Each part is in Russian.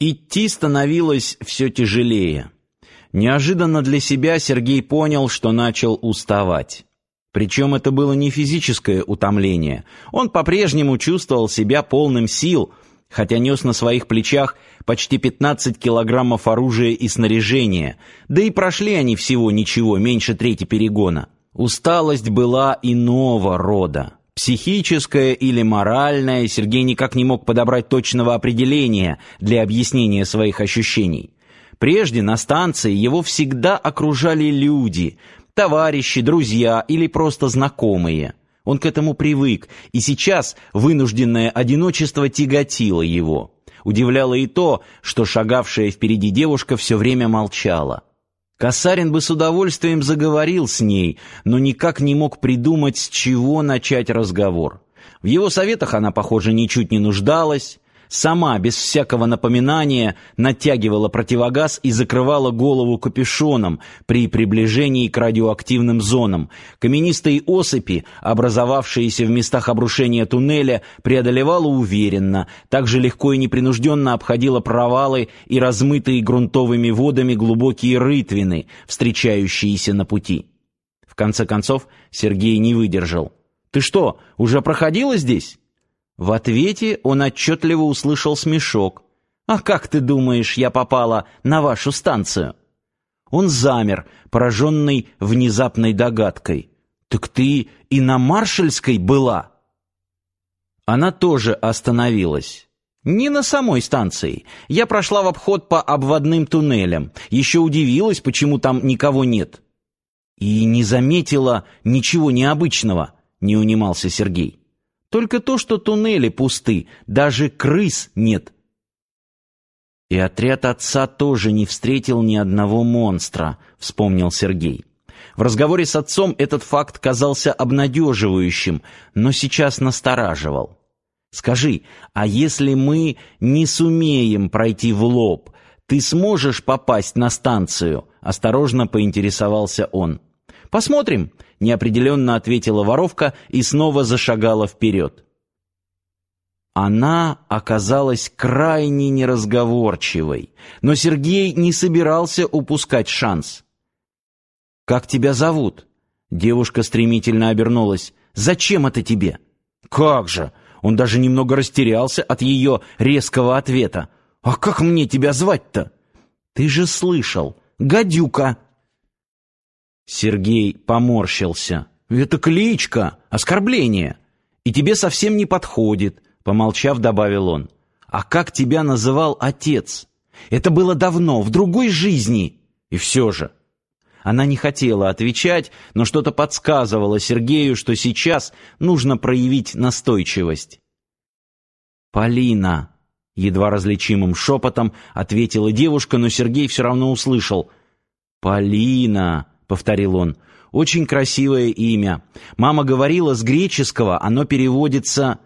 Идти становилось все тяжелее. Неожиданно для себя Сергей понял, что начал уставать. Причем это было не физическое утомление. Он по-прежнему чувствовал себя полным сил, хотя нес на своих плечах почти 15 килограммов оружия и снаряжения, да и прошли они всего ничего, меньше трети перегона. Усталость была иного рода. Психическое или моральное, Сергей никак не мог подобрать точного определения для объяснения своих ощущений. Прежде на станции его всегда окружали люди, товарищи, друзья или просто знакомые. Он к этому привык, и сейчас вынужденное одиночество тяготило его. Удивляло и то, что шагавшая впереди девушка все время молчала. Касарин бы с удовольствием заговорил с ней, но никак не мог придумать, с чего начать разговор. В его советах она, похоже, ничуть не нуждалась сама, без всякого напоминания, натягивала противогаз и закрывала голову капюшоном при приближении к радиоактивным зонам. Каменистые осыпи, образовавшиеся в местах обрушения туннеля, преодолевала уверенно, так же легко и непринужденно обходила провалы и размытые грунтовыми водами глубокие рытвины, встречающиеся на пути. В конце концов Сергей не выдержал. «Ты что, уже проходила здесь?» В ответе он отчетливо услышал смешок. «А как ты думаешь, я попала на вашу станцию?» Он замер, пораженный внезапной догадкой. «Так ты и на Маршальской была?» Она тоже остановилась. «Не на самой станции. Я прошла в обход по обводным туннелям. Еще удивилась, почему там никого нет». «И не заметила ничего необычного», — не унимался Сергей. Только то, что туннели пусты, даже крыс нет. И отряд отца тоже не встретил ни одного монстра, вспомнил Сергей. В разговоре с отцом этот факт казался обнадеживающим, но сейчас настораживал. Скажи, а если мы не сумеем пройти в лоб, ты сможешь попасть на станцию? Осторожно поинтересовался он. Посмотрим, неопределенно ответила воровка и снова зашагала вперед. Она оказалась крайне неразговорчивой, но Сергей не собирался упускать шанс. «Как тебя зовут?» Девушка стремительно обернулась. «Зачем это тебе?» «Как же!» Он даже немного растерялся от ее резкого ответа. «А как мне тебя звать-то?» «Ты же слышал! Гадюка!» Сергей поморщился. «Это кличка, оскорбление. И тебе совсем не подходит», — помолчав, добавил он. «А как тебя называл отец? Это было давно, в другой жизни. И все же». Она не хотела отвечать, но что-то подсказывало Сергею, что сейчас нужно проявить настойчивость. «Полина», — едва различимым шепотом ответила девушка, но Сергей все равно услышал. «Полина», — повторил он. «Очень красивое имя. Мама говорила, с греческого оно переводится...»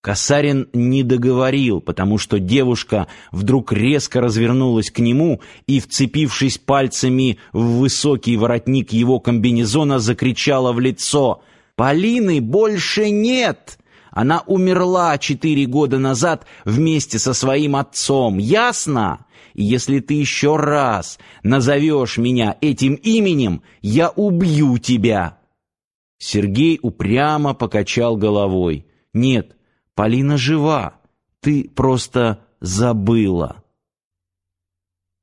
Касарин не договорил, потому что девушка вдруг резко развернулась к нему и, вцепившись пальцами в высокий воротник его комбинезона, закричала в лицо «Полины больше нет!» Она умерла четыре года назад вместе со своим отцом. Ясно? И если ты еще раз назовешь меня этим именем, я убью тебя!» Сергей упрямо покачал головой. «Нет, Полина жива. Ты просто забыла».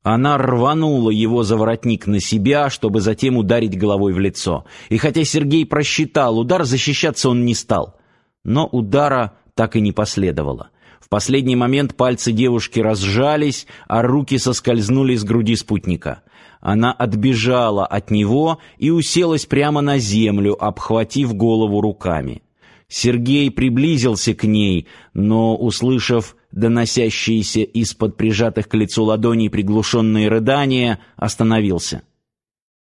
Она рванула его за воротник на себя, чтобы затем ударить головой в лицо. И хотя Сергей просчитал удар, защищаться он не стал. Но удара так и не последовало. В последний момент пальцы девушки разжались, а руки соскользнули с груди спутника. Она отбежала от него и уселась прямо на землю, обхватив голову руками. Сергей приблизился к ней, но, услышав доносящиеся из-под прижатых к лицу ладоней приглушенные рыдания, остановился.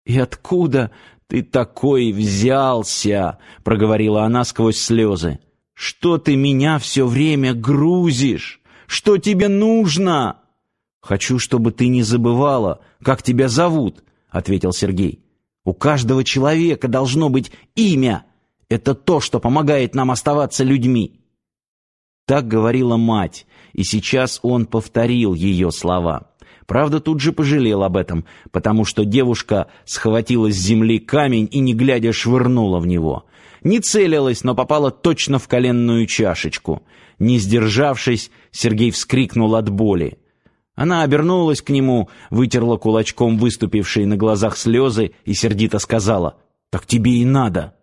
«И откуда ты такой взялся?» — проговорила она сквозь слезы. Что ты меня все время грузишь? Что тебе нужно? Хочу, чтобы ты не забывала, как тебя зовут, ответил Сергей. У каждого человека должно быть имя. Это то, что помогает нам оставаться людьми. Так говорила мать, и сейчас он повторил ее слова. Правда, тут же пожалел об этом, потому что девушка схватила с земли камень и, не глядя, швырнула в него. Не целилась, но попала точно в коленную чашечку. Не сдержавшись, Сергей вскрикнул от боли. Она обернулась к нему, вытерла кулачком выступившие на глазах слезы и сердито сказала, «Так тебе и надо».